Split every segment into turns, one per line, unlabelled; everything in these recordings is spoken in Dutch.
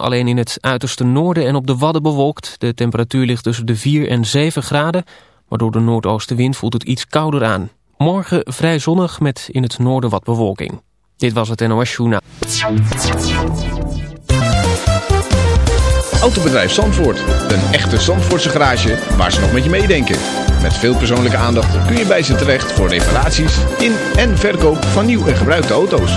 Alleen in het uiterste noorden en op de Wadden bewolkt. De temperatuur ligt tussen de 4 en 7 graden. Maar door de noordoostenwind voelt het iets kouder aan. Morgen vrij zonnig met in het noorden wat bewolking. Dit was het NOS Journaal.
Autobedrijf Zandvoort. Een echte Zandvoortse garage waar ze nog met je meedenken. Met veel persoonlijke aandacht kun je bij ze terecht voor reparaties in en verkoop van nieuw en gebruikte auto's.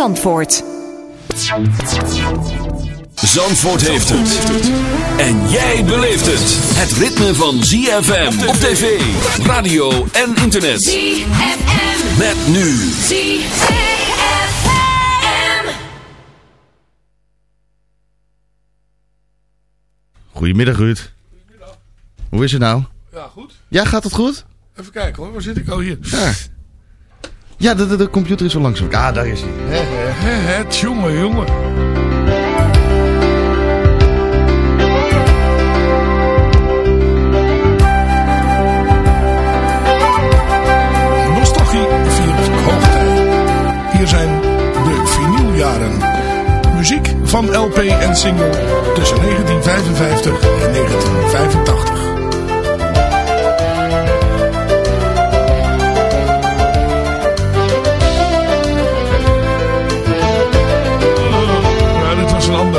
Zandvoort.
Zandvoort heeft het. En jij beleeft het. Het ritme van ZFM op tv, radio en internet.
ZFM.
Met nu.
ZFM.
Goedemiddag Ruud. Hoe is het nou?
Ja, goed.
Ja, gaat het goed?
Even kijken hoor, waar zit ik? Oh, hier.
Ja. Ja, de, de, de computer is zo langzaam. Ah, daar is hij.
Hè, jongen, jongen. Nostalgie viert hoogtij. Hier zijn de vinyljaren. Muziek van LP en single tussen 1955 en 1985.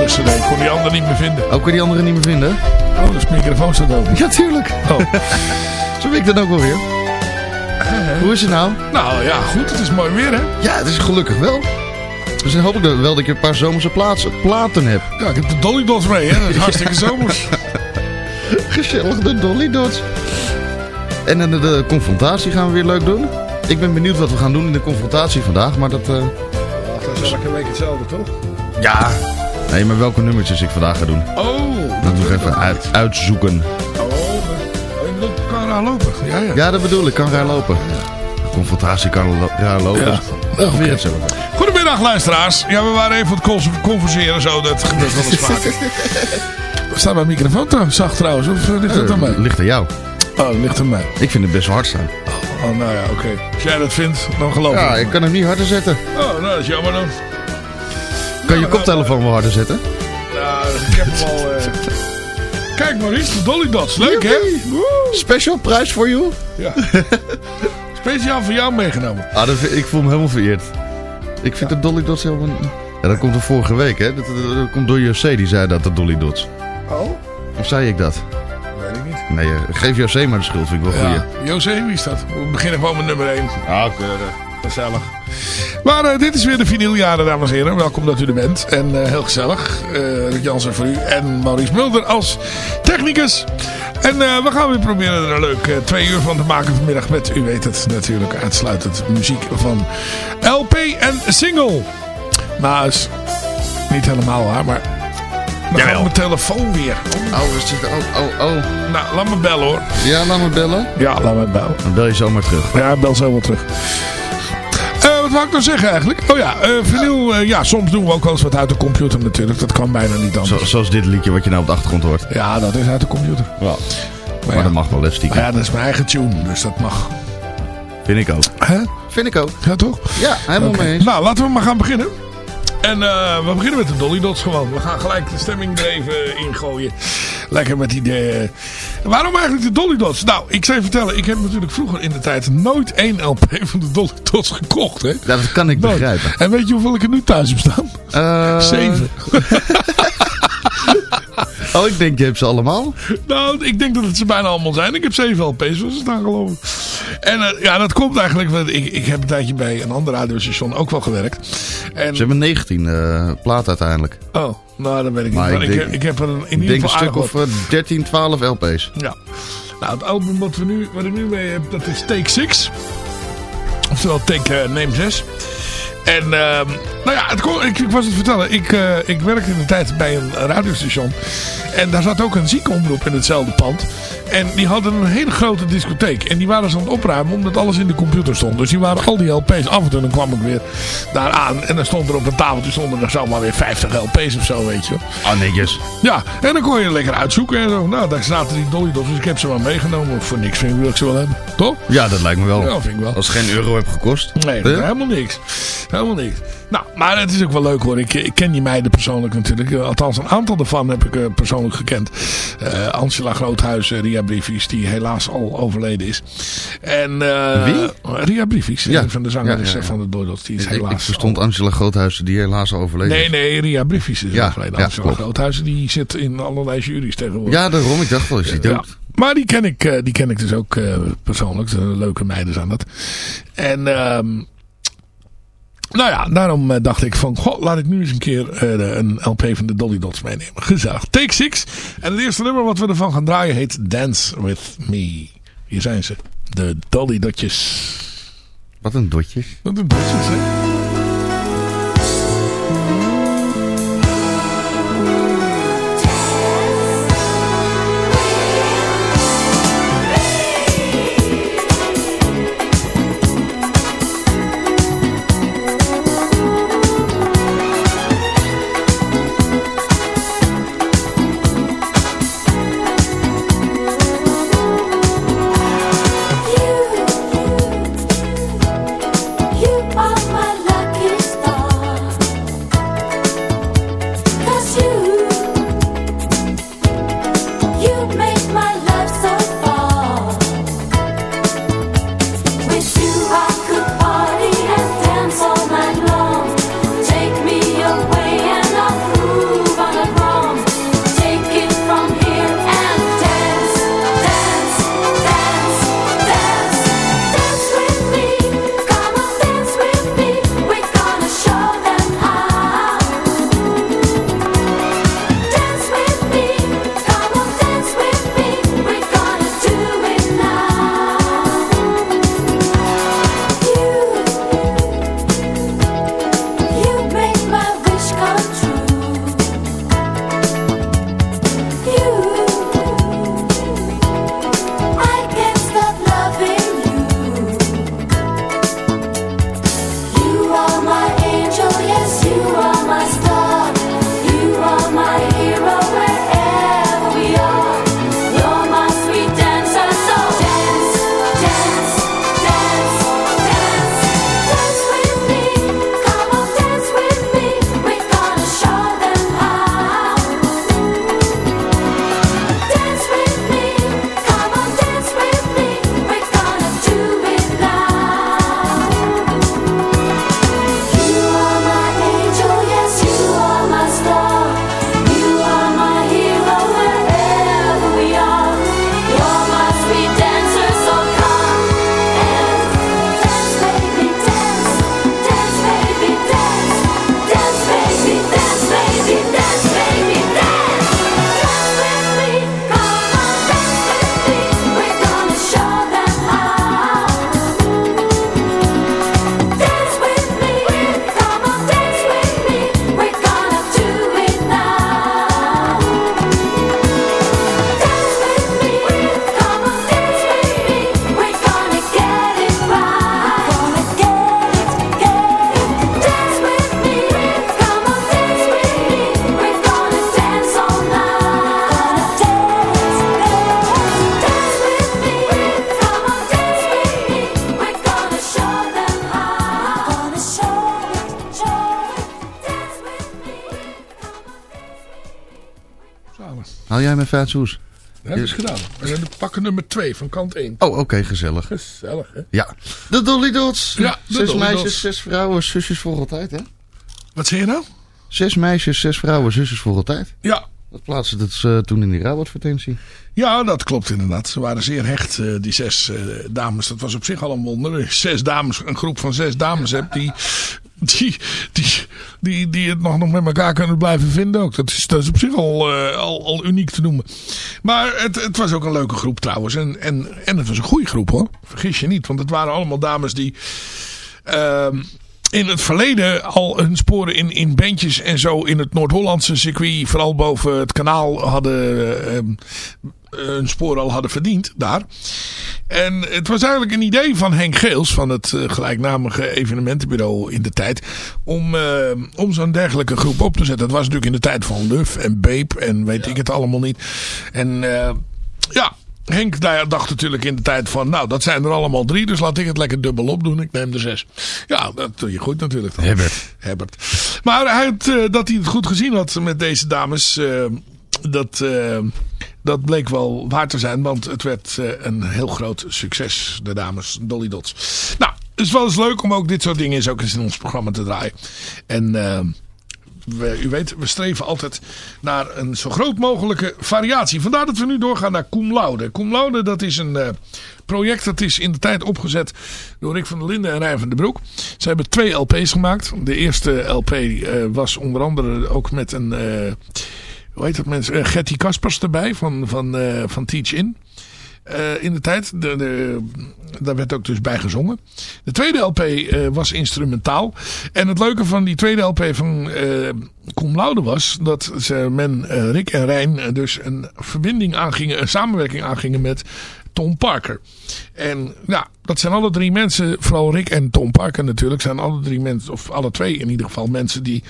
Cd. Ik kon die andere niet meer vinden.
Ook die andere niet meer vinden?
Oh, dus de microfoon staat open.
Ja, tuurlijk.
Oh.
Zo weet ik dat ook wel weer. Hoe is het nou?
Nou ja, goed. Het is mooi weer, hè?
Ja, het is gelukkig wel. Dus dan hoop ik dat- wel dat ik een paar zomerse plaatsen, platen heb.
Ja, ik heb de Dolly Dots mee, hè? Dat is hartstikke zomers.
Gezellig, de Dolly Dots. En dan de, de confrontatie gaan we weer leuk doen. Ik ben benieuwd wat we gaan doen in de confrontatie vandaag, maar dat... eh,
Dat is elke week hetzelfde, toch?
Ja. Nee, maar welke nummertjes ik vandaag ga doen.
Oh.
Dat moet ik even uit, uitzoeken.
Oh, oh, bedoelt kan eraan lopen. Ja, ja.
Ja, dat bedoel ik. Kan raar lopen. Confrontatie kan lo- raar lopen.
Ja.
Weer zo.
Goedemiddag, luisteraars. Ja, we waren even aan het converseren zo. Dat gebeurt wel eens vaker. Staat mijn microfoon trouwens zacht trouwens? Of eh, ligt het aan mij?
Ligt aan jou.
Oh, dat ligt aan mij.
Ik vind het best wel hard staan.
Oh, nou ja, oké. Als jij dat vindt, dan geloof
Ja,
ik.
ik kan hem niet harder zetten.
Oh, nou, dat is jammer dan.
Kan je koptelefoon wel harder zetten?
Nou, ik heb hem al... eh, Kijk Maurice, de Dolly Dots. Leuk, hè?
Special prijs voor jou?
Ja. Speciaal voor jou meegenomen.
Ah, dat vind- ik voel me helemaal vereerd. Ik vind de Dolly Dots helemaal... Ja, dat komt er vorige week, hè? Dat, dat- dat komt door José, die zei dat, de Dolly Dots.
Oh?
Of zei ik dat?
Weet ik niet.
Nee, eh, geef José maar de schuld, vind ik wel goeie.
Ja. José, wie is dat? We beginnen gewoon met nummer 1.
Ah,
Gezellig. Maar eh, dit is weer de vinyljaren, dames en heren. Welkom dat u er bent. En eh, heel gezellig. Eh Ruud Jansen voor u en Maurice Mulder als technicus. En eh, we gaan weer proberen er een leuk eh, twee uur van te maken vanmiddag met, u weet het natuurlijk, uitsluitend muziek van LP en single. Nou, is niet helemaal waar, maar...
Jawel.
mijn telefoon weer.
Oh, we zitten... Oh, oh, oh.
Nou, laat me bellen hoor.
Ja, laat me bellen.
Ja, laat me bellen.
Dan bel je zomaar terug.
Ja, bel zo wel terug. Wat wou ik nou zeggen eigenlijk? Oh ja, eh vinyl, eh, ja, soms doen we ook wel eens wat uit de computer natuurlijk. Dat kan bijna niet
Zo,
anders.
zoals dit liedje wat je nou op de achtergrond hoort.
Ja, dat is uit de computer.
Ja.
Maar,
Maar
ja.
dat mag wel, hè, stiekem.
Maar ja, dat is mijn eigen tune, dus dat mag.
Vind ik ook.
Hè?
Vind ik ook.
Ja, toch?
Ja, helemaal mee eens.
Nou, laten we maar gaan beginnen. En eh, we beginnen met de Dolly Dots gewoon. We gaan gelijk de stemming er even ingooien. Lekker met die... De... Waarom eigenlijk de Dolly Dots? Nou, ik zou je vertellen. Ik heb natuurlijk vroeger in de tijd nooit één LP van de Dolly Dots gekocht. Hè?
Dat kan ik
Nooit.
begrijpen.
En weet je hoeveel ik er nu thuis heb staan?
Eh,
Zeven.
Oh, ik denk je hebt ze allemaal.
Nou, ik denk dat het ze bijna allemaal zijn. Ik heb zeven LP's staan geloof ik.
En eh, ja, dat komt eigenlijk, want ik, ik heb een tijdje bij een ander radiostation ook wel gewerkt. En,
Ze hebben 19 eh plaat uiteindelijk.
oh, nou dan weet ik
Maar
niet. Maar
ik
ik,
denk-
ik heb er een, in ieder
denk een
geval
stuk
aardig
of eh, 13, 12 LP's.
Ja. Nou, het album wat, we nu, wat ik nu mee heb, dat is Take 6. Oftewel Take eh, Name 6. En ehm, nou ja, het kon, ik, ik was het vertellen. Ik, eh, ik werkte in de tijd bij een radiostation. En daar zat ook een ziekenomroep in hetzelfde pand. En die hadden een hele grote discotheek. En die waren ze aan het opruimen omdat alles in de computer stond. Dus die waren al die LP's af en toe. Dan kwam ik weer daar aan. En dan stond er op een tafeltje stonden er zomaar weer 50 LP's of zo, weet je wel.
Ah, netjes.
Ja, en dan kon je lekker uitzoeken en zo. Nou, daar zaten die Dolly dus ik heb ze wel meegenomen. Voor niks vind ik wil ik ze wel hebben. Toch?
Ja, dat lijkt me wel.
Ja, vind ik wel.
Als het geen euro heeft gekost.
Nee,
Hè?
helemaal niks. Helemaal niks. Nou, maar het is ook wel leuk hoor. Ik, ik ken die meiden persoonlijk natuurlijk. Eh, Althans, een aantal daarvan heb ik eh, persoonlijk gekend. Eh, Angela Groothuis, Ria Briefies, die helaas al overleden is. En,
Wie?
Ria Briefies,
Ja.
van de zangeressen
Ja, ja, ja.
van de Doordots. Die is helaas
ik verstond
al-
Angela Groothuizen die helaas al overleden
Nee,
is.
nee, Ria Briefies is overleden. Angela
klopt.
Groothuizen, die zit in allerlei juries tegenwoordig.
Ja, daarom. Ik dacht wel, is die
Ja.
dood?
Maar die ken ik, die ken ik dus ook persoonlijk. De leuke meiden zijn dat. En ehm, nou ja, daarom eh, dacht ik van... Goh, laat ik nu eens een keer eh, een LP van de Dolly Dots meenemen. Gezellig. Take 6. En het eerste nummer wat we ervan gaan draaien heet Dance With Me. Hier zijn ze. De Dolly Dotjes.
Wat een dotjes.
Wat een dotjes, hè?
Haal jij mijn Vaatsoes?
Dat hebben ze gedaan. We zijn pakken nummer 2 van kant 1.
Oh, oké, gezellig.
Gezellig, hè?
Ja. De Dolly Dots.
Ja, de
Zes
Dolly
meisjes,
Dots.
zes vrouwen, zusjes voor altijd, hè?
Wat zeg je nou?
Zes meisjes, zes vrouwen, zusjes voor altijd.
Ja,
Dat plaatste het eh, toen in die rouwadvertentie.
Ja, dat klopt inderdaad. Ze waren zeer hecht, eh, die zes eh, dames. Dat was op zich al een wonder. Zes dames, een groep van zes dames hebt die, die, die, die, die het nog, nog met elkaar kunnen blijven vinden ook. Dat is, dat op zich al, eh, al, al uniek te noemen. Maar het, het was ook een leuke groep trouwens. En, en, en het was een goede groep hoor. Vergis je niet. Want het waren allemaal dames die... ehm, in het verleden al hun sporen in, in bandjes en zo in het Noord-Hollandse circuit, vooral boven het kanaal, hadden ehm, hun sporen al hadden verdiend daar. En het was eigenlijk een idee van Henk Geels, van het eh, gelijknamige evenementenbureau in de tijd, om, eh, om zo'n dergelijke groep op te zetten. Dat was natuurlijk in de tijd van Luf en Beep en weet ik het allemaal niet. En eh, ja, Henk daar dacht natuurlijk in de tijd van, nou dat zijn er allemaal drie, dus laat ik het lekker dubbel opdoen. Ik neem er zes. Ja, dat doe je goed natuurlijk. Dan.
Herbert.
Herbert. Maar hij had, dat hij het goed gezien had met deze dames, dat, dat bleek wel waar te zijn. Want het werd eh, een heel groot succes, de dames Dolly Dots. Nou, het is wel eens leuk om ook dit soort dingen eens ook eens in ons programma te draaien. En... eh, we, u weet, we streven altijd naar een zo groot mogelijke variatie. Vandaar dat we nu doorgaan naar Cum Laude. Cum Laude, dat is een eh, project dat is in de tijd opgezet door Rick van der Linden en Rijn van den Broek. Ze hebben twee LP's gemaakt. De eerste LP was onder andere ook met een, hoe heet dat mensen, Eh, Getty Kaspers erbij van, van, eh, van Teach In. Eh, in de tijd. De, de, daar werd ook dus bij gezongen. De tweede LP was instrumentaal. En het leuke van die tweede LP van eh Cum was dat ze, men, Rick en Rijn dus een verbinding aangingen, een samenwerking aangingen met Tom Parker. En ja, dat zijn alle drie mensen, vooral Rick en Tom Parker natuurlijk, zijn alle drie mensen, of alle twee in ieder geval, mensen die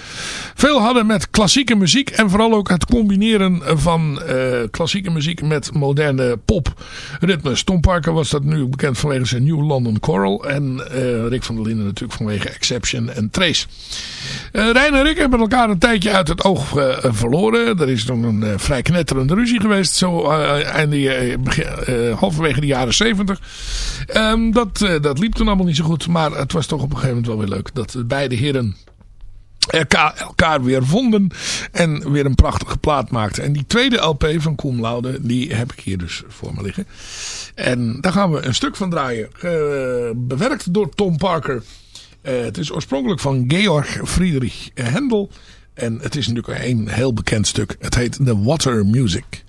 veel hadden met klassieke muziek. En vooral ook het combineren van eh, klassieke muziek met moderne popritmes. Tom Parker was dat nu bekend vanwege zijn New London Choral. En eh, Rick van der Linden natuurlijk vanwege Exception en Trace. Eh Rijn en Rick hebben elkaar een tijdje uit het oog verloren. Er is toen een vrij knetterende ruzie geweest. Zo einde, halverwege de jaren zeventig. Ehm, dat, eh, dat liep toen allemaal niet zo goed. Maar het was toch op een gegeven moment wel weer leuk. Dat beide heren elkaar, weer vonden. En weer een prachtige plaat maakten. En die tweede LP van Cum Laude. Die heb ik hier dus voor me liggen. En daar gaan we een stuk van draaien. bewerkt door Tom Parker. Eh, het is oorspronkelijk van Georg Friedrich Händel. En het is natuurlijk een heel bekend stuk. Het heet The Water Music.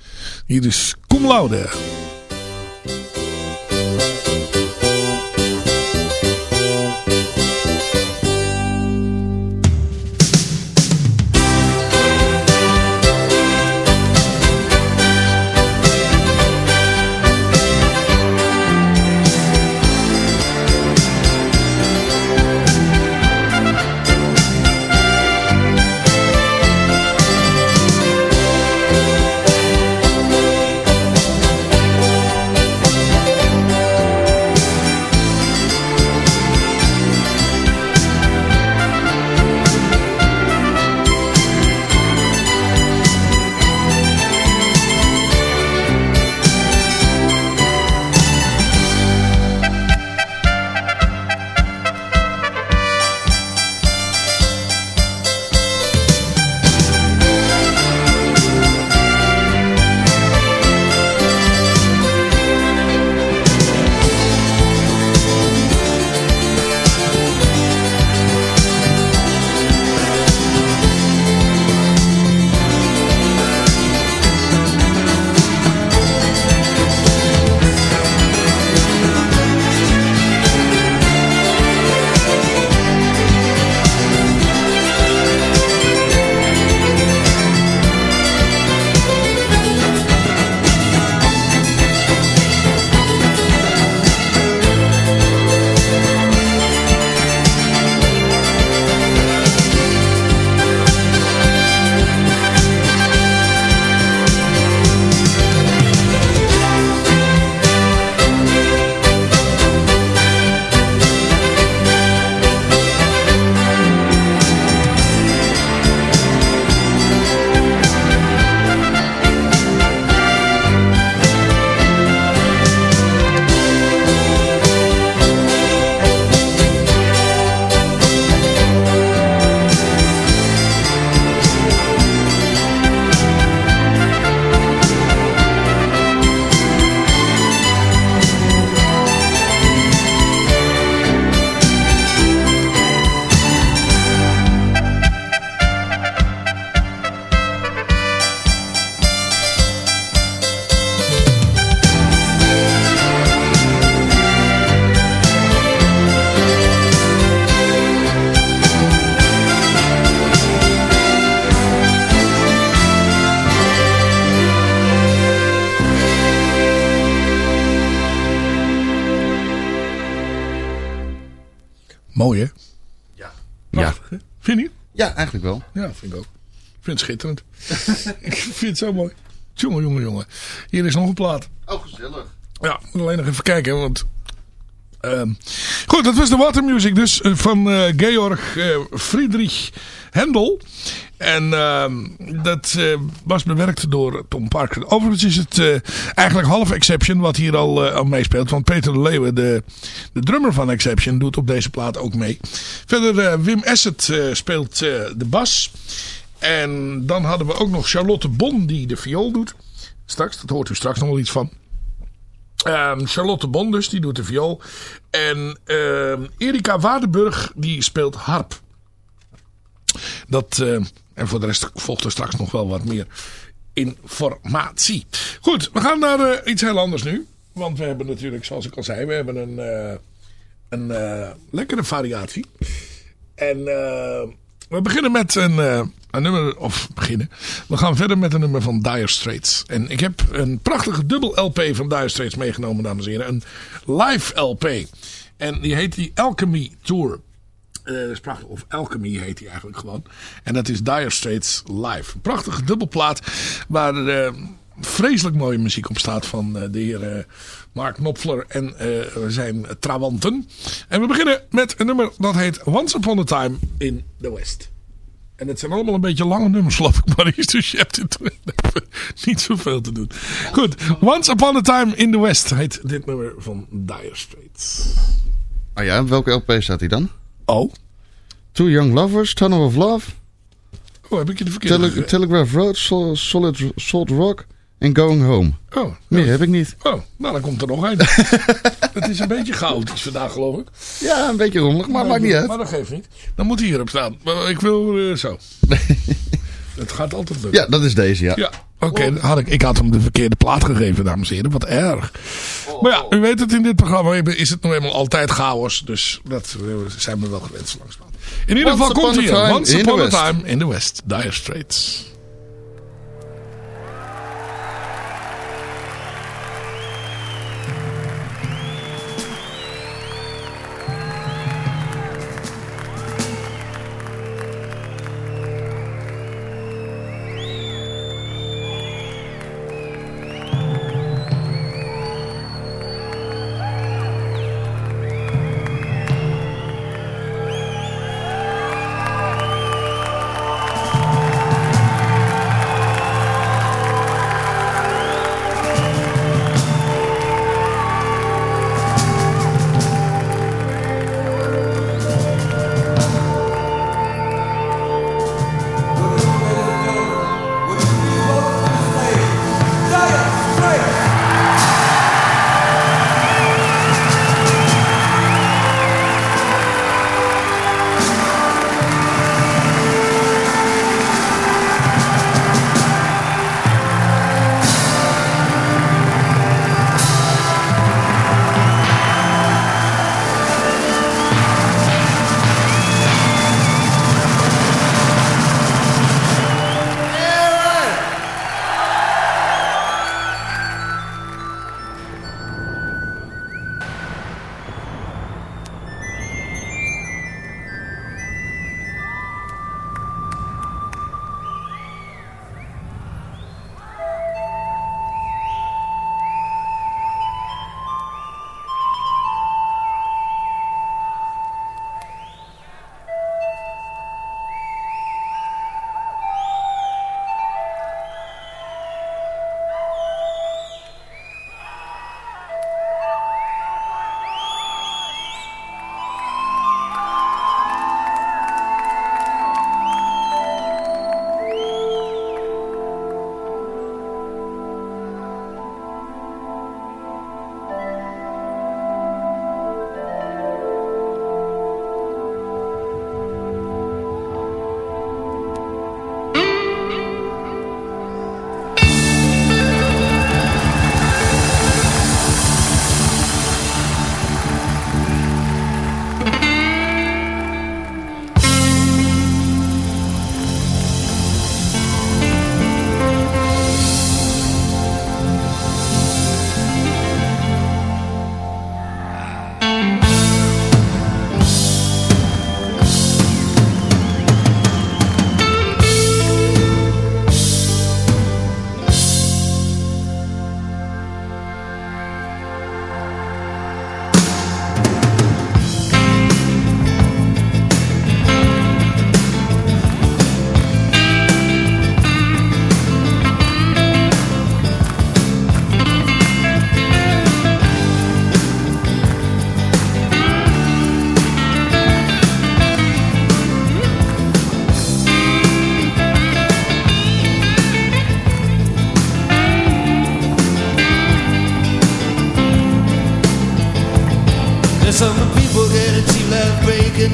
Hier is Cum Laude. Mooi hè?
Ja.
Prachtig, hè? Vind je?
ja, eigenlijk wel.
Ja, vind ik ook. Ik vind het schitterend. ik vind het zo mooi. Jongen, jongen, jongen. Hier is nog een plaat.
Oh, gezellig.
Ja, moet alleen nog even kijken, want... ehm, goed, dat was de Watermusic dus eh, van eh, Georg eh, Friedrich Händel. En ehm, dat was bewerkt door Tom Parker. Overigens is het eigenlijk half Exception wat hier al, al meespeelt. Want Peter de Leeuwen, de, de drummer van Exception, doet op deze plaat ook mee. Verder Wim Essert eh, speelt de bas. En dan hadden we ook nog Charlotte Bon die de viool doet. Straks, dat hoort u straks nog wel iets van. Ehm, Charlotte Bon dus, die doet de viool. En ehm, Erika Waardenburg, die speelt harp. Dat, eh, en voor de rest volgt er straks nog wel wat meer informatie. Goed, we gaan naar eh, iets heel anders nu. Want we hebben natuurlijk, zoals ik al zei, we hebben een, eh, een lekkere variatie. En eh, we beginnen met een, eh, een nummer, of beginnen. We gaan verder met een nummer van Dire Straits. En ik heb een prachtige dubbel LP van Dire Straits meegenomen, dames en heren. Een live LP. En die heet die Alchemy Tour. Eh, prachtig. Of Alchemy heet hij eigenlijk gewoon. En dat is Dire Straits Live. Een prachtige dubbelplaat waar eh, vreselijk mooie muziek op staat van eh, de heer eh, Mark Knopfler en eh, zijn trawanten. En we beginnen met een nummer dat heet Once Upon a Time in the West. En het zijn allemaal een beetje lange nummers, geloof ik, Maurice. Dus je hebt dit niet zoveel te doen. Goed, Once Upon a Time in the West heet dit nummer van Dire Straits.
Ah ja, welke LP staat hij dan?
Oh,
Two Young Lovers, Tunnel of Love,
oh heb ik je de verkeerde
Tele-? Telegraph Road, Sol- Solid Salt Rock en Going Home.
Oh,
Meer heb ik niet.
Oh, nou dan komt er nog een. het is een beetje chaotisch vandaag geloof ik.
Ja, een beetje rommelig, maar maakt niet uit.
Maar dat geeft niet. Dan moet hij hierop staan. Maar Ik wil eh, zo. het gaat altijd lukken.
Ja, dat is deze, ja.
Ja, oké. had ik, ik had hem de verkeerde plaat gegeven, dames en heren. Wat erg. Maar ja, u weet het, in dit programma is het nou eenmaal altijd chaos. Dus dat eh, zijn we wel gewend langzamerhand. In ieder geval komt hier. Once
in the
Upon a. Time in the West. Dire Straits.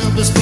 of
his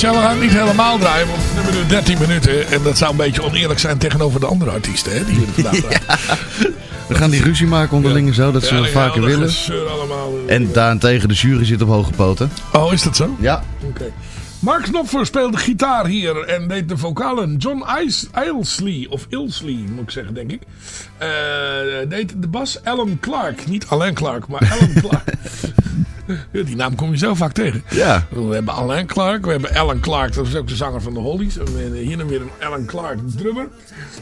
Ja, we gaan het niet helemaal draaien, want we hebben nu 13 minuten. En dat zou een beetje oneerlijk zijn tegenover de andere artiesten, hè, die we vandaag.
We gaan die ruzie maken onderling en zo, dat ze
Ja, die
vaker willen.
gezeur allemaal.
En daarentegen, de jury zit op hoge poten.
Oh, is dat zo?
Ja.
Oké. Mark Knopfler speelde gitaar hier en deed de vocalen. John Ilesley, of Ilsley moet ik zeggen, denk ik. eh, deed de bas Alan Clark. Niet Alain Clark, maar Alan Clark. Die naam kom je zo vaak tegen.
Ja.
We hebben Alain Clark, we hebben Alan Clark, dat is ook de zanger van de Hollies. En hier dan weer een Alan Clark drummer.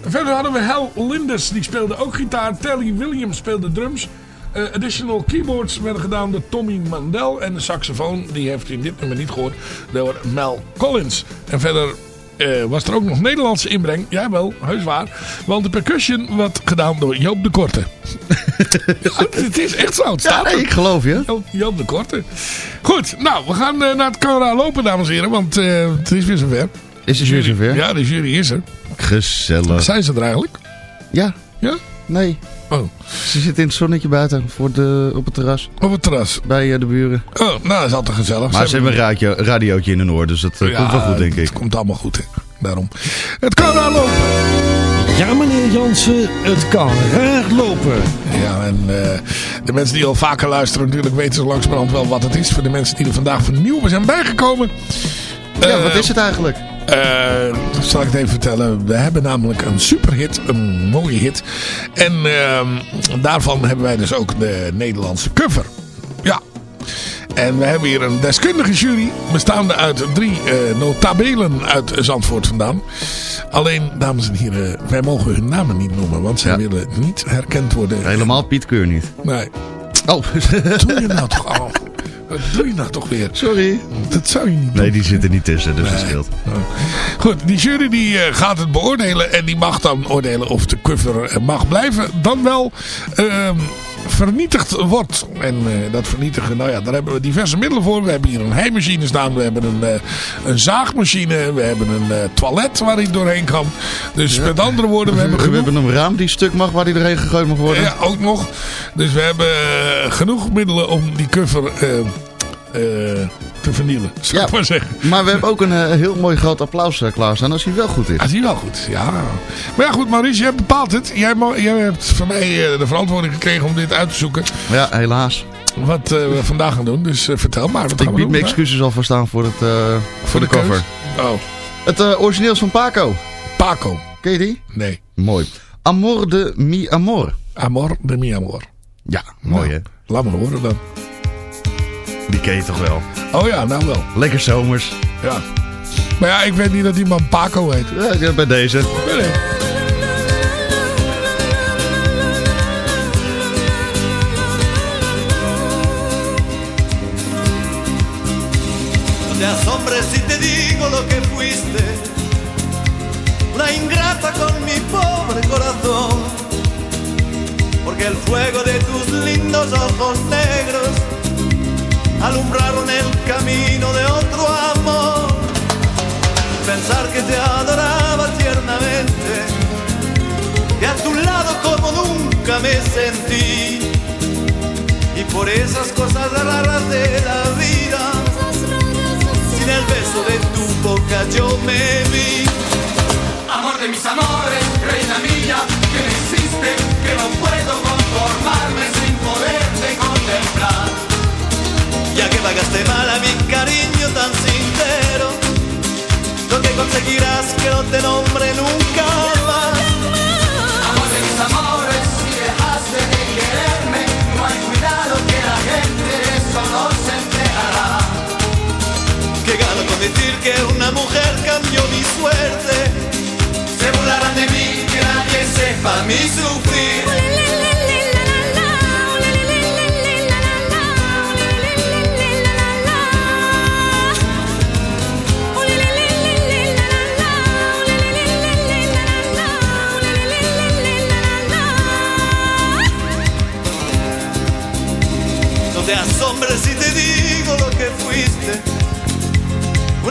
En verder hadden we Hal Lindes, die speelde ook gitaar. Telly Williams speelde drums. Eh, additional keyboards werden gedaan door Tommy Mandel. En de saxofoon, die heeft u in dit nummer niet gehoord, door Mel Collins. En verder eh, was er ook nog Nederlandse inbreng. Jawel, heus waar. Want de percussion werd gedaan door Joop de Korte. ja, het is echt zo, het
Ja,
staat er.
ik geloof je.
Joop, Joop de Korte. Goed, nou, we gaan eh, naar het camera lopen, dames en heren. Want eh, het is weer zover.
Is de jury zover?
Ja, de jury is er.
Gezellig.
Zijn ze er eigenlijk?
Ja,
Ja?
nee.
Oh,
Ze zitten in het zonnetje buiten voor de, op het terras
op het terras.
bij eh, de buren.
Oh, nou, dat is altijd gezellig.
Maar ze hebben een radio, radiootje in hun oor, dus dat eh,
Ja,
komt wel goed, denk ik.
Het komt allemaal goed, hè. Daarom. Het camera lopen.
Ja, meneer Jansen, het kan raar lopen.
Ja, en eh, de mensen die al vaker luisteren natuurlijk weten zo langzamerhand wel wat het is. Voor de mensen die er vandaag van nieuw zijn bijgekomen.
Ja, wat is het eigenlijk?
Eh, zal ik het even vertellen. We hebben namelijk een superhit. Een mooie hit. En ehm, daarvan hebben wij dus ook de Nederlandse cover. Ja. En we hebben hier een deskundige jury. Bestaande uit drie eh, notabelen uit Zandvoort vandaan. Alleen, dames en heren, wij mogen hun namen niet noemen. Want zij
Ja.
willen niet herkend worden.
Helemaal Piet Keur niet.
Nee.
Oh,
Wat doe je nou toch al? Wat doe je nou toch weer?
sorry.
Dat zou je niet doen.
Nee, die zit er niet tussen, dus dat
Nee.
scheelt.
Goed, die jury die eh, gaat het beoordelen. En die mag dan oordelen of de cover eh, mag blijven. Dan wel ehm, vernietigd wordt. En eh, dat vernietigen, nou ja, daar hebben we diverse middelen voor. We hebben hier een heimachine staan. We hebben een, eh, een zaagmachine. We hebben een eh, toilet waar hij doorheen kan. Dus met andere woorden, we hebben
We
genoeg...
hebben een raam die stuk mag waar die doorheen gegooid mag worden.
Ja, ook nog. Dus we hebben genoeg middelen om die cover te vernielen. Zou
Ja.
ik maar zeggen.
Maar we hebben ook een eh, heel mooi groot applaus eh, klaarstaan als hij wel goed is.
Zie je wel goed, ja. Maar ja goed, Maurice, jij bepaalt het. Jij, hebt van mij eh, de verantwoording gekregen om dit uit te zoeken.
Ja, helaas.
Wat eh, we vandaag gaan doen. Dus eh, vertel maar. Wat
Ik
gaan we
bied
doen
mijn excuses alvast aan voor, het, eh, voor, de, cover.
Oh,
Het eh, origineel is van Paco.
Paco.
Ken je die?
Nee.
Mooi. Amor de mi amor.
Amor de mi amor.
Ja, mooi
Nou,
hè.
Laat maar horen dan.
Die ken je toch wel.
Oh ja, nou wel.
Lekker zomers.
Ja. Maar ja, ik weet niet dat die man Paco heet.
Ja, bij deze.
Nee,
te asombres si te digo lo que fuiste, una ingrata con mi pobre corazón, porque el fuego de tus lindos ojos negros alumbraron el camino de otro amor. Pensar que te adoraba tiernamente, que a tu lado como nunca me sentí, y por esas cosas raras de la vida sin el beso de tu boca yo me vi.
Amor de mis amores, reina mía, que me hiciste, que no puedo conformarme sin poderte contemplar.
Ya que pagaste mal a mi cariño tan sincero, lo que conseguirás que no te nombre nunca más.
Amor de mis amores, si dejaste de quererme, no hay cuidado que la gente de eso no se enterará.
Que gano con decir que una mujer cambió mi suerte.
Se burlarán de mí, que nadie sepa
mi sufrir.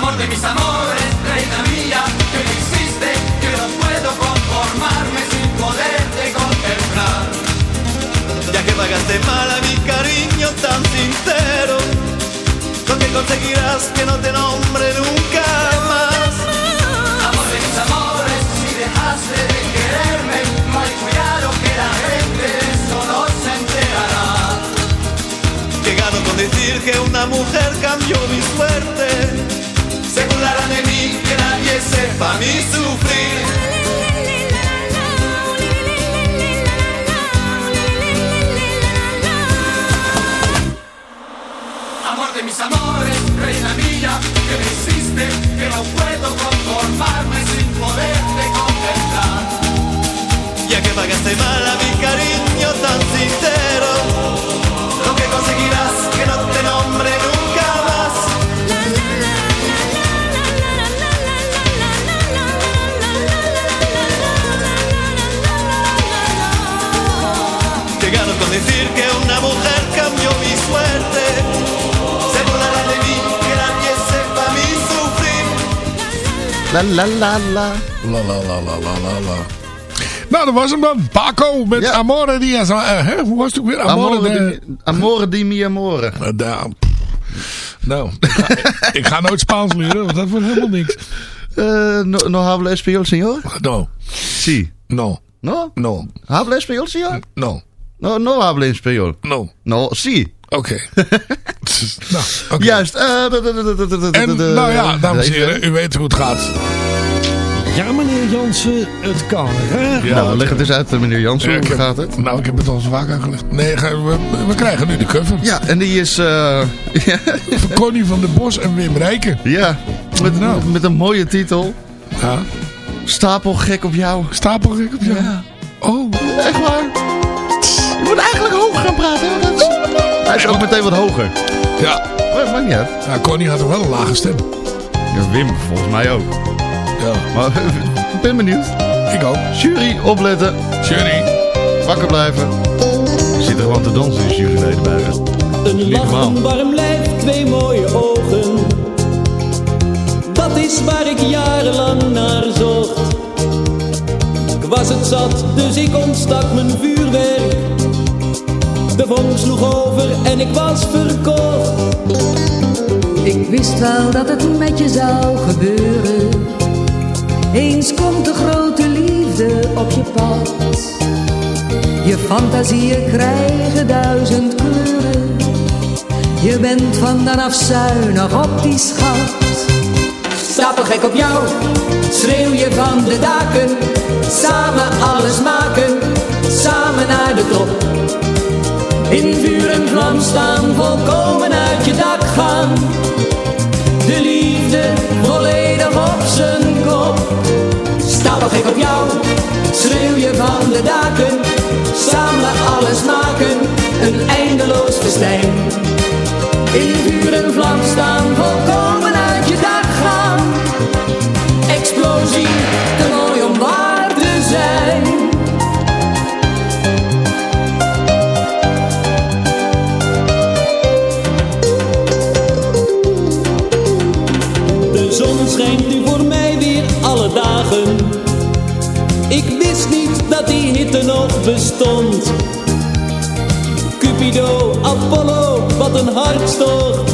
Amor de mis amores, reina mía, que me hiciste, que no puedo conformarme sin poderte contemplar.
Ya que pagaste mal a mi cariño tan sincero, lo que conseguirás que no te nombre nunca Pagaste mal a mi cariño tan sincero, lo que conseguirás que no te nombre nunca más. Que gano con decir que una mujer cambió mi suerte. Se burlarán de mí, que nadie sepa mi sufrir.
La la la la.
La la la la la la la. Nou, dat was hem dan. Paco met
Ja.
Amore Diaz. Eh, hè, hoe was het ook weer? Amore,
Amore
de...
di, amore di mi amore.
Da- pff. Nou, ik ga, ik ga nooit Spaans leren, want dat wordt helemaal niks.
Eh, no, no habla español, señor?
No,
Sí.
no,
No?
no,
Habla español, señor?
no,
No, no habla español.
no.
No, sí.
Oké. nou, oké.
Juist. eh,
En
da-
nou ja, dames en heren, u weet hoe het gaat.
Ja, meneer Jansen, het kan raar.
nou, leg het eens uit, meneer Jansen.
Ja,
Hoe gaat het?
Nou, ik heb het al zo vaak uitgelegd. Nee, we, we krijgen nu de cover.
Ja, en die is... eh, ja,
Van Connie van der Bos en Wim Rijken.
ja, met,
Nou.
met, een mooie titel.
Ja.
Stapel gek op jou.
Stapelgek op jou.
Ja.
Oh,
Echt waar? Je moet eigenlijk hoger gaan praten. hè, is- Hij is ook meteen wat hoger.
ja.
Maar het maakt niet uit.
ja. Connie had toch wel een lage stem.
Ja, Wim volgens mij ook.
Ja,
Maar ik ben benieuwd.
ik ook.
Jury, opletten.
Jury.
Wakker blijven. Zit er gewoon te dansen in de jury de buiten.
Een lach, een warm lijf, twee mooie ogen. Dat is waar ik jarenlang naar zocht. Ik was het zat, dus ik ontstak mijn vuurwerk. De vonk sloeg over en ik was verkocht.
Ik wist wel dat het met je zou gebeuren. Eens komt de grote liefde op je pad. Je fantasieën krijgen duizend kleuren. Je bent van dan af zuinig op die schat.
Stapelgek op jou, schreeuw je van de daken. Samen alles maken, samen naar de top. In vuur en vlam staan, volkomen uit je dak gaan. De liefde volledig op zijn kop. Stapelgek op jou, schreeuw je van de daken. Samen alles maken, een eindeloos festijn. In vuur en vlam staan, volkomen uit je dak gaan. Explosie, dat die hitte nog bestond. Cupido, Apollo, wat een hartstocht.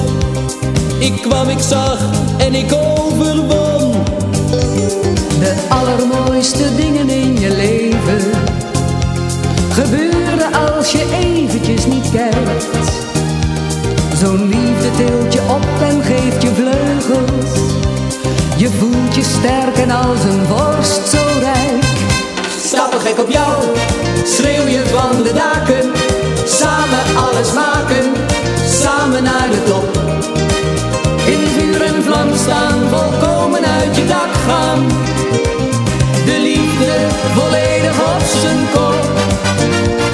Ik kwam, ik zag en ik overwon.
De allermooiste dingen in je leven gebeuren als je eventjes niet kijkt. Zo'n liefde tilt je op en geeft je vleugels. Je voelt je sterk en als een worst zo rijk.
Stapelgek op jou, schreeuw je van de daken. Samen alles maken, samen naar de top. In vuur en vlam staan, volkomen uit je dak gaan. De liefde een koor.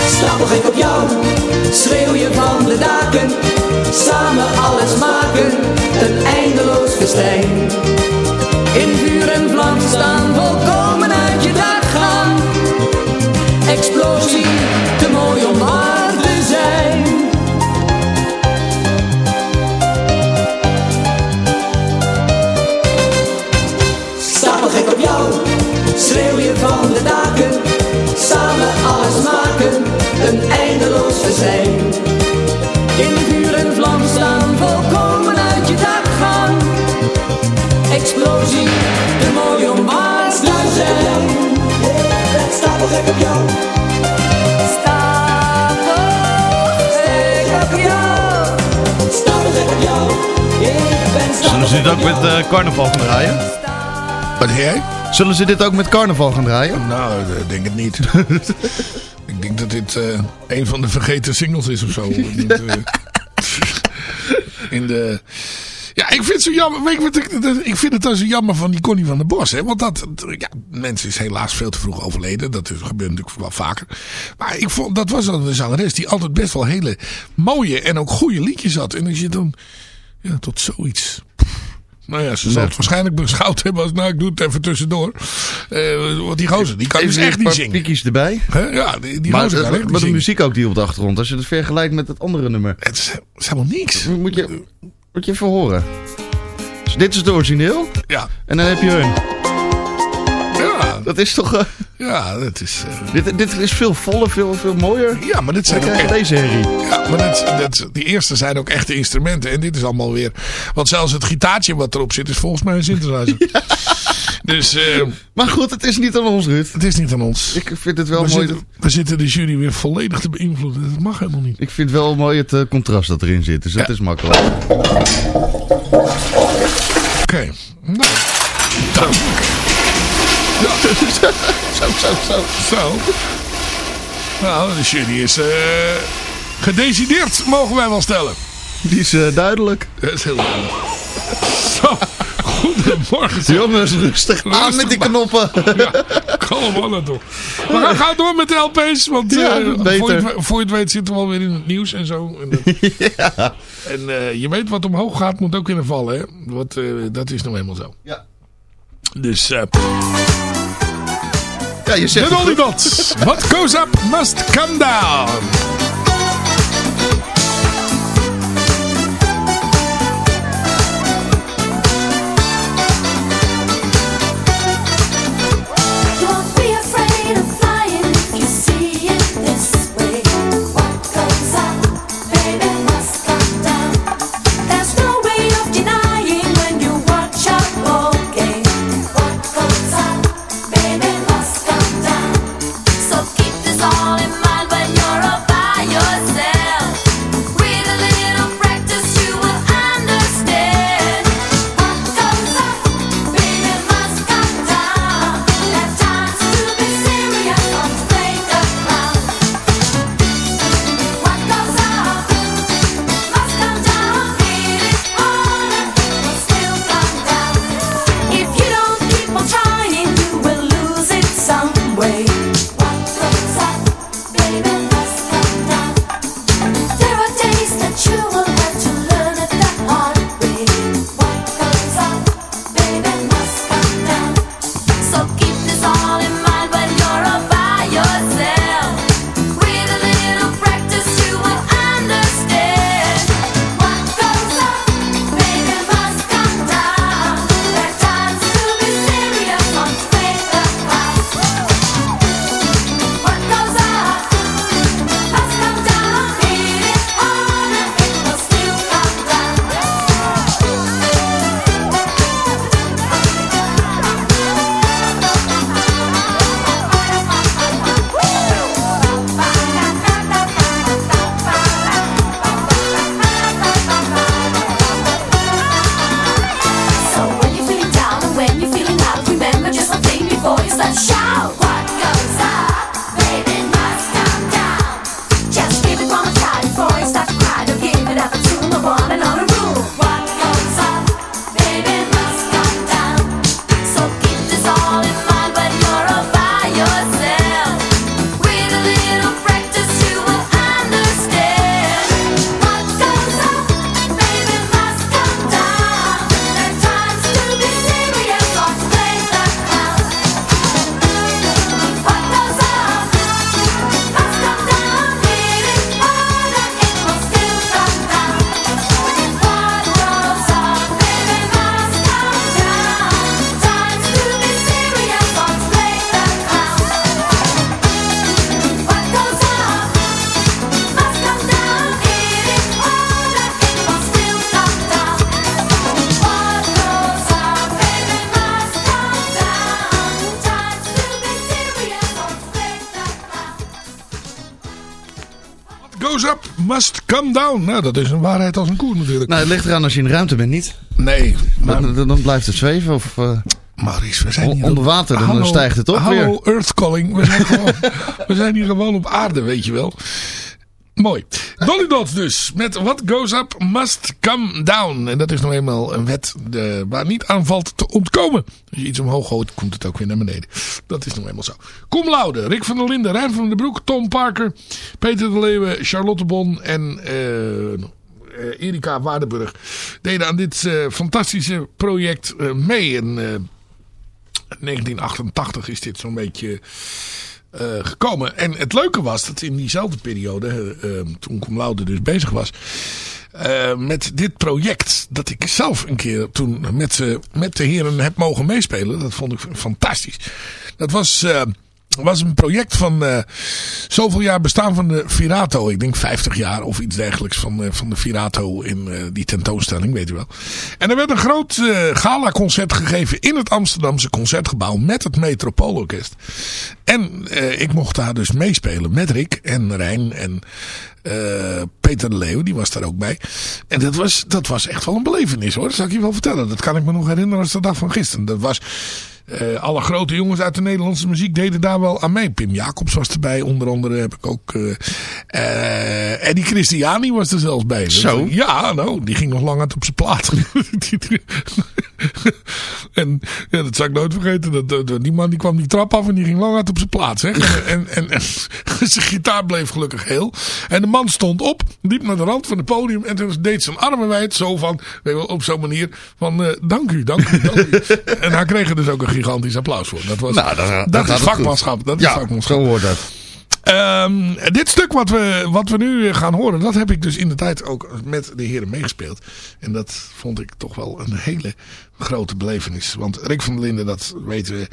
Stapel gek op jou, schreeuw je van de daken. Samen alles maken, een eindeloos festijn. In vuur en vlam staan, volkomen Explosie, te mooi om waar te zijn. Stapel gek op jou, schreeuw je van de daken. Samen alles maken, een eindeloos festijn. In vuur en vlam staan, volkomen uit je dak gaan. Explosie, te mooi om waar te zijn.
Zullen ze dit ook met eh, carnaval gaan draaien?
Wat jij?
Zullen ze dit ook met carnaval gaan draaien?
Nou, ik denk het niet. ik denk dat dit eh, een van de vergeten singles is of zo. in de... Ja, ik vind het zo jammer. Weet je wat ik, ik vind het dan zo jammer van die Connie van der Bos. Hè? Want dat, ja, mensen is helaas veel te vroeg overleden. Dat is, gebeurt natuurlijk wel vaker. Maar ik vond, dat was dan een zangeres die altijd best wel hele mooie en ook goede liedjes had. En als je dan, ja, tot zoiets. Nou ja, ze zal het waarschijnlijk beschouwd hebben als, nou, ik doe het even tussendoor. Eh, want die gozer, die kan dus echt niet zingen.
piekjes erbij.
Hè? Ja, die, die
maar
gozer
met de muziek ook die op de achtergrond. Als je het vergelijkt met het andere nummer.
Het is, het is helemaal niks.
Moet je, moet je even horen. Dus dit is het origineel.
Ja.
En dan heb je hun.
Ja,
Dat is toch... eh,
ja dat is... eh,
dit, dit is veel voller, veel, veel mooier.
ja, maar dit zijn ook echt,
deze herrie.
ja, maar dat, dat, die eerste zijn ook echte instrumenten. En dit is allemaal weer... Want zelfs het gitaartje wat erop zit is volgens mij een synthesizer. Dus eh,
Maar goed, het is niet aan ons, Ruud.
het is niet aan ons.
Ik vind het wel
we,
mooi...
zitten, we zitten de jury weer volledig te beïnvloeden. Dat mag helemaal niet.
Ik vind wel mooi het eh, contrast dat erin zit. Dus dat
Ja.
is makkelijk.
Oké. Nou, duidelijk. Ja.
Zo, zo, zo.
Zo. Nou, de jury is eh, gedecideerd, mogen wij wel stellen.
Die is duidelijk.
Dat is heel duidelijk. Zo, goedemorgen.
Jongens, rustig aan met die knoppen.
Ja, kom maar naartoe. We gaan door met de LP's, want
Ja,
eh, voor, je voor je het weet zitten we alweer in het nieuws en zo. En, dat-
ja.
en eh, je weet wat omhoog gaat moet ook kunnen vallen, hè. Eh, dat is nou helemaal zo.
Ja.
Dus, eh
ja, je
de
zegt
Dolly
goed.
Dots. What goes up must come down.
Down.
Nou, dat is een waarheid als een koe natuurlijk.
Nou, het ligt eraan als je in de ruimte bent niet.
Nee, maar
Dan, dan, blijft het zweven of eh,
Maurice, we zijn hier
onder water. Dan
Hallo,
stijgt het op
Hallo,
weer.
Earth Calling. We zijn, gewoon, we zijn hier gewoon op aarde, weet je wel. Mooi. Dolly Dots dus. Met What Goes Up Must Come Down. En dat is nou eenmaal een wet de, waar niet aan valt te ontkomen. Als je iets omhoog gooit, komt het ook weer naar beneden. Dat is nou eenmaal zo. Kom Laude, Rick van der Linden, Rijn van der Broek, Tom Parker, Peter de Leeuwen, Charlotte Bon en... eh, eh, Erika Waardenburg deden aan dit eh, fantastische project eh, mee. Eh, 1988 is dit zo'n beetje eh, gekomen. En het leuke was dat in diezelfde periode, eh, eh, toen Cum dus bezig was... met dit project, dat ik zelf een keer toen met, met de heren heb mogen meespelen. Dat vond ik fantastisch. Dat was... was een project van eh, zoveel jaar bestaan van de Virato. Ik denk 50 jaar of iets dergelijks van, eh, van de Virato in eh, die tentoonstelling, weet u wel. En er werd een groot gala-concert gegeven in het Amsterdamse Concertgebouw met het Metropoolorkest. En ik mocht daar dus meespelen met Rick en Rijn en Peter de Leeuw, die was daar ook bij. En dat was, dat was echt wel een belevenis hoor, dat zal ik je wel vertellen. Dat kan ik me nog herinneren als de dag van gisteren. Dat was... Eh, alle grote jongens uit de Nederlandse muziek deden daar wel aan mee. Pim Jacobs was erbij. Onder andere heb ik ook... eh eh, Eddie Christiani was er zelfs bij.
Zo?
Ja, nou, die ging nog lang uit op zijn plaat. en ja, dat zal ik nooit vergeten. Dat, die man die kwam die trap af en die ging lang uit op zijn plaats. Zeg. En, en, en, zijn gitaar bleef gelukkig heel. En de man stond op, liep naar de rand van het podium en toen deed zijn armen wijd. Zo van, op zo'n manier van, dank u, dank u, dank u. en hij kreeg er dus ook een gigantisch applaus voor. Dat, was,
Nou, dat-
dat,
dat gaat
is vakmanschap. Dat is
Ja,
vakmanschap.
zo hoort dat.
Ehm, dit stuk wat we, wat we nu gaan horen, dat heb ik dus in de tijd ook met de heren meegespeeld. En dat vond ik toch wel een hele grote belevenis. Want Rick van der Linden, dat weten we,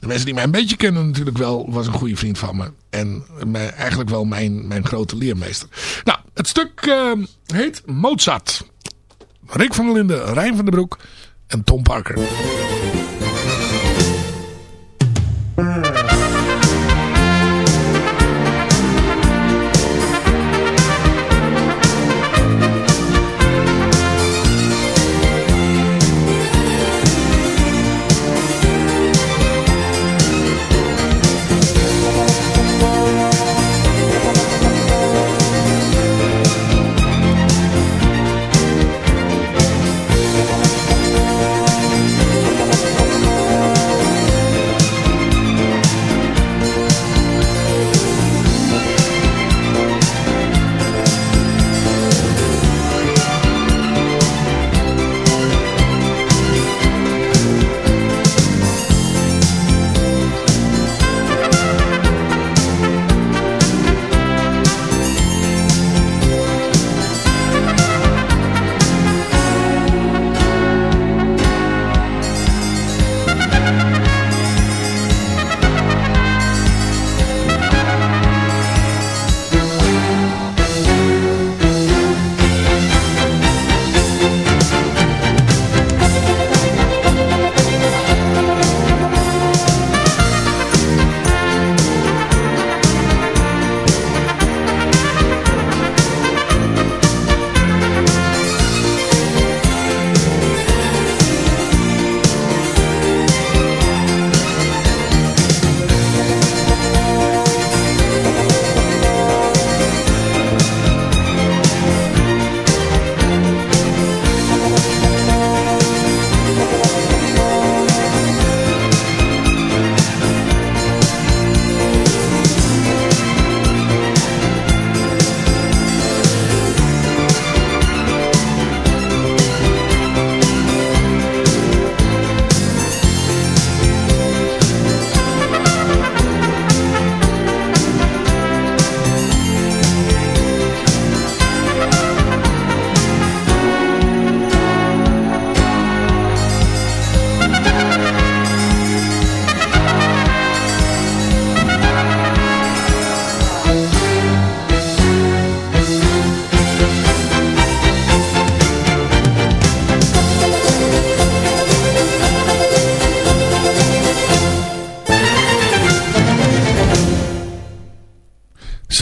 de mensen die mij een beetje kennen natuurlijk wel, was een goede vriend van me. En mij, eigenlijk wel mijn, mijn grote leermeester. Nou, het stuk ehm, heet Mozart. Rick van der Linden, Rijn van der Broek en Tom Parker.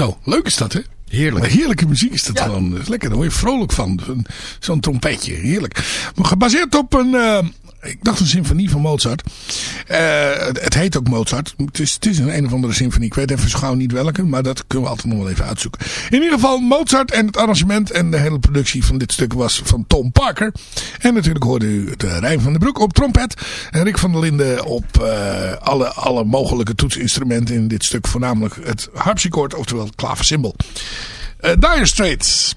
Zo, leuk is dat hè?
Heerlijk.
Maar heerlijke muziek is dat gewoon. Dat is lekker, daar word je vrolijk van. Zo'n- Zo'n trompetje, heerlijk. Maar gebaseerd op een, eh, ik dacht een symfonie van Mozart. Eh, het, het heet ook Mozart. Het is, het is een een of andere symfonie. Ik weet even zo niet welke, maar dat kunnen we altijd nog wel even uitzoeken. In ieder geval Mozart en het arrangement en de hele productie van dit stuk was van Tom Parker. En natuurlijk hoorde u de Rijn van den Broek op trompet. En Rick van der Linden op eh, alle, alle mogelijke toetsinstrumenten in dit stuk. Voornamelijk het harpsichord, oftewel het klaversymbol. Eh Dire Straits.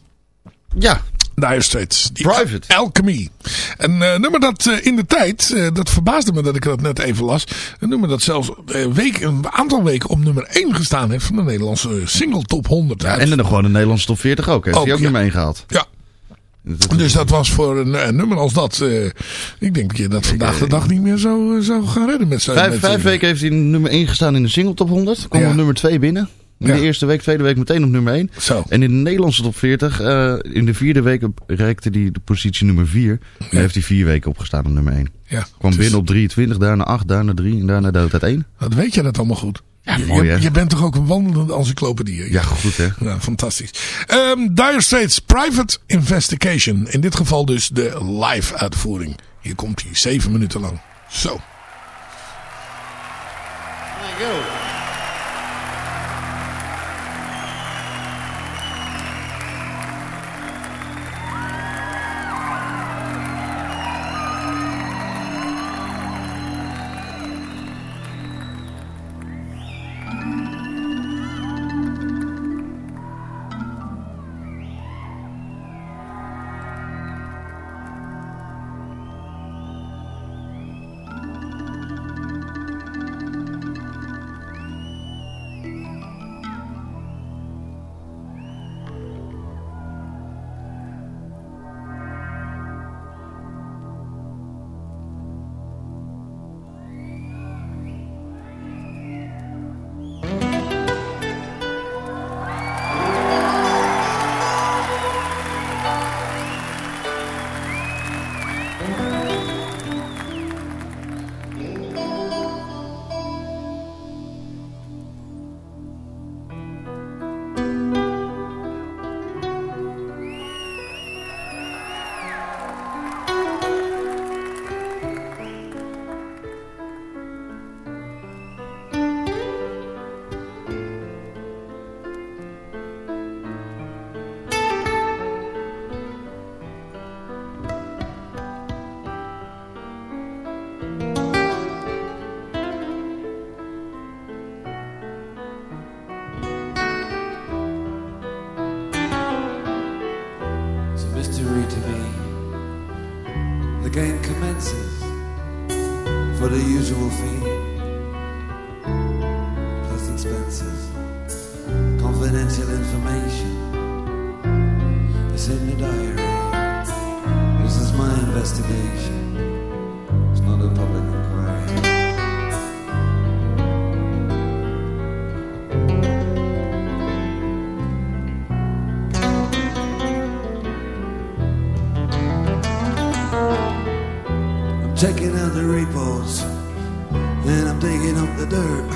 Ja.
Dire Straits. Die
Private.
Alchemy. Een eh, nummer dat eh, in de tijd, eh, dat verbaasde me dat ik dat net even las. Een nummer dat zelfs week, een aantal weken op nummer 1 gestaan heeft van de Nederlandse single top 100.
Ja, en dan gewoon de Nederlandse top 40 ook. Heeft
Ook,
hij ook
ja.
nummer 1 gehaald.
Ja. Dus dat was voor een, een nummer als dat. ik denk dat je dat vandaag de dag niet meer zou, zou gaan redden met zijn.
Vijf,
met
vijf weken heeft hij nummer 1 gestaan in de single top 100. Kwam
Ja.
nummer 2 binnen. In
Ja.
de eerste week, tweede week meteen op nummer 1.
Zo.
En in de Nederlandse top 40, eh, in de vierde week reikte hij de positie nummer 4. En heeft hij vier weken opgestaan op nummer 1.
Ja,
Kwam
is-
binnen op 23, daarna 8, daarna 3 en daarna dood uit 1.
Wat weet je dat allemaal goed?
Ja,
Je-
mooi,
je,
hè?
je bent toch ook een wandelende encyclopedie?
Ja, goed hè.
Ja, fantastisch. Ehm Dire Straits Private Investigation. In dit geval dus de live uitvoering. Hier komt hij, zeven minuten lang. Zo.
It's a checking out the reports and I'm digging up the dirt.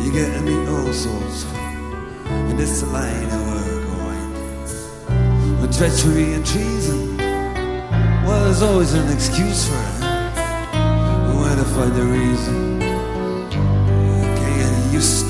You're getting me all sorts, and it's the line of work going. With treachery and treason, well, there's always an excuse for it. Where to find the reason? Can't get used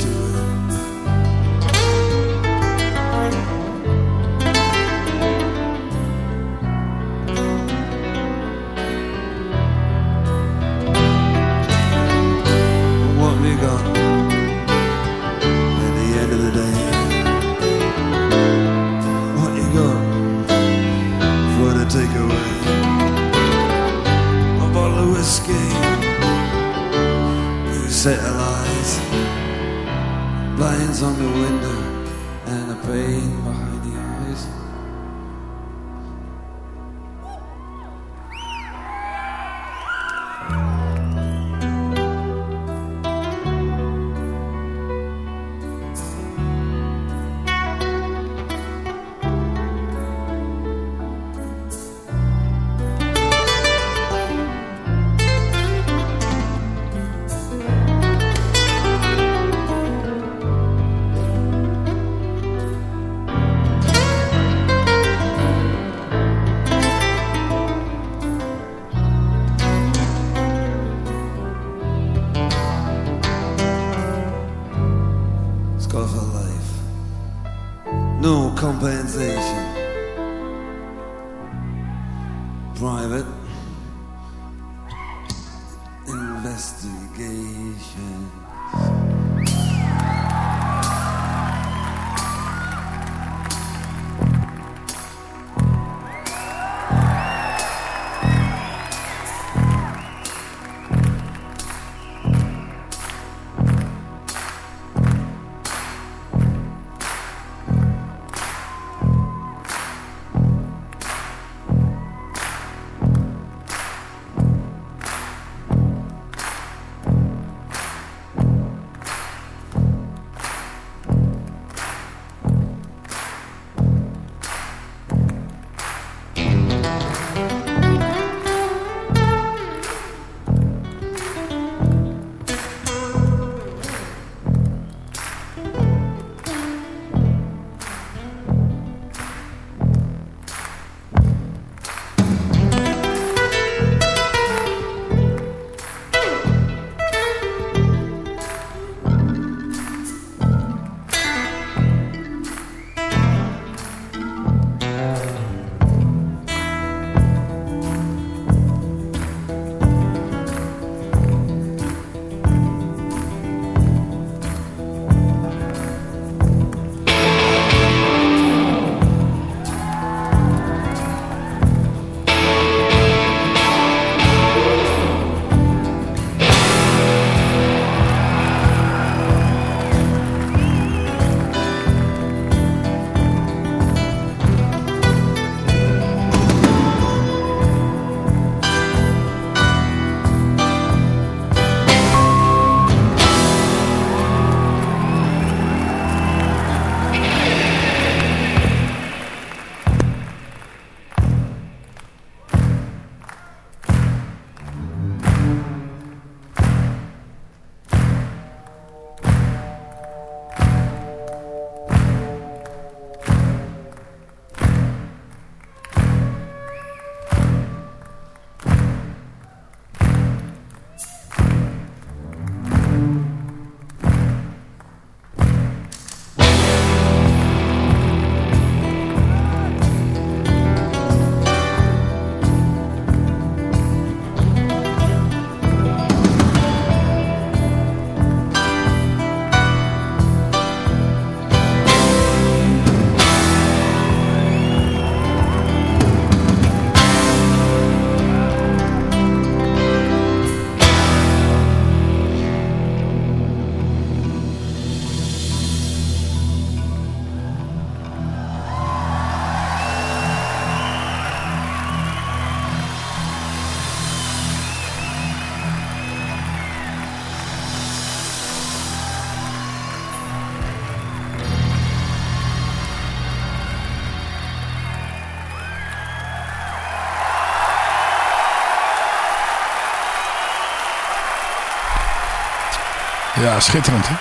Ja, schitterend hè?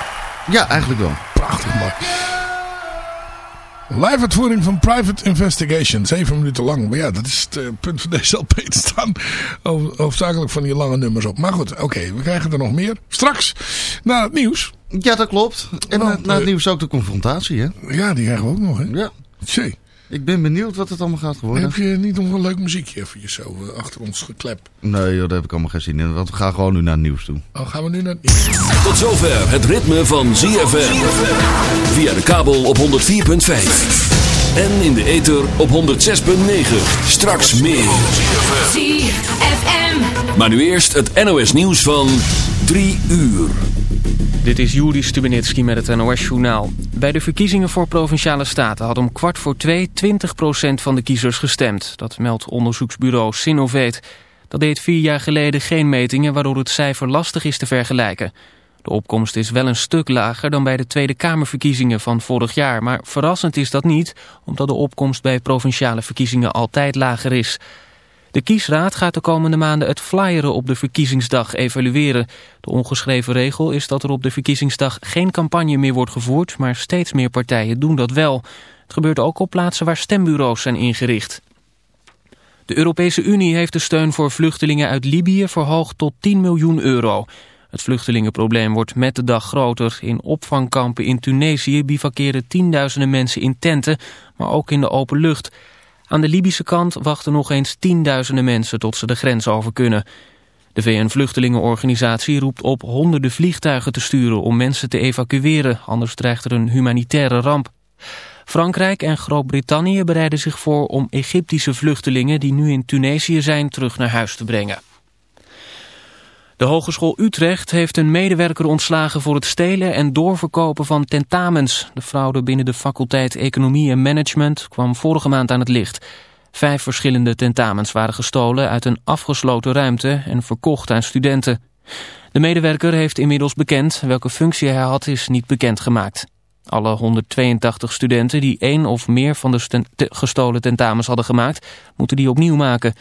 Ja, eigenlijk wel.
Prachtig mooi. Live uitvoering van Private Investigation. Zeven minuten lang. Maar ja, dat is het eh, punt van deze LP te staan. Ho- Hoofdzakelijk van die lange nummers op. Maar goed, oké. we krijgen er nog meer. Straks, na het nieuws.
Ja, dat klopt. En eh, na het
eh,
nieuws ook de confrontatie, hè?
Ja, die krijgen we ook nog, hè?
Ja. Ik ben benieuwd wat het allemaal gaat worden.
Heb je niet nog een leuk muziekje eventjes zo eh, achter ons geklep?
Nee, joh, daar heb ik allemaal geen zin in. Want we gaan gewoon nu naar het nieuws toe.
Oh, gaan we nu naar het nieuws.
Tot zover het ritme van ZFM. Via de kabel op 104.5. En in de ether op 106.9. Straks meer.
ZFM.
Maar nu eerst het NOS nieuws van 3 uur.
Dit is Juri Stubenitski met het NOS-journaal. Bij de verkiezingen voor Provinciale Staten had om kwart voor twee 20% van de kiezers gestemd. Dat meldt onderzoeksbureau Sinovate. Dat deed vier jaar geleden geen metingen, waardoor het cijfer lastig is te vergelijken. De opkomst is wel een stuk lager dan bij de Tweede Kamerverkiezingen van vorig jaar. Maar verrassend is dat niet, omdat de opkomst bij provinciale verkiezingen altijd lager is. De kiesraad gaat de komende maanden het flyeren op de verkiezingsdag evalueren. De ongeschreven regel is dat er op de verkiezingsdag geen campagne meer wordt gevoerd, maar steeds meer partijen doen dat wel. Het gebeurt ook op plaatsen waar stembureaus zijn ingericht. De Europese Unie heeft de steun voor vluchtelingen uit Libië verhoogd tot 10 miljoen euro. Het vluchtelingenprobleem wordt met de dag groter. In opvangkampen in Tunesië bivakeren tienduizenden mensen in tenten, maar ook in de open lucht. Aan de Libische kant wachten nog eens tienduizenden mensen tot ze de grens over kunnen. De VN-vluchtelingenorganisatie roept op honderden vliegtuigen te sturen om mensen te evacueren, anders dreigt er een humanitaire ramp. Frankrijk en Groot-Brittannië bereiden zich voor om Egyptische vluchtelingen die nu in Tunesië zijn terug naar huis te brengen. De Hogeschool Utrecht heeft een medewerker ontslagen voor het stelen en doorverkopen van tentamens. De fraude binnen de faculteit Economie en Management kwam vorige maand aan het licht. Vijf verschillende tentamens waren gestolen uit een afgesloten ruimte en verkocht aan studenten. De medewerker heeft inmiddels bekend. Welke functie hij had is niet bekendgemaakt. Alle 182 studenten die één of meer van de gestolen tentamens hadden gemaakt, moeten die opnieuw maken.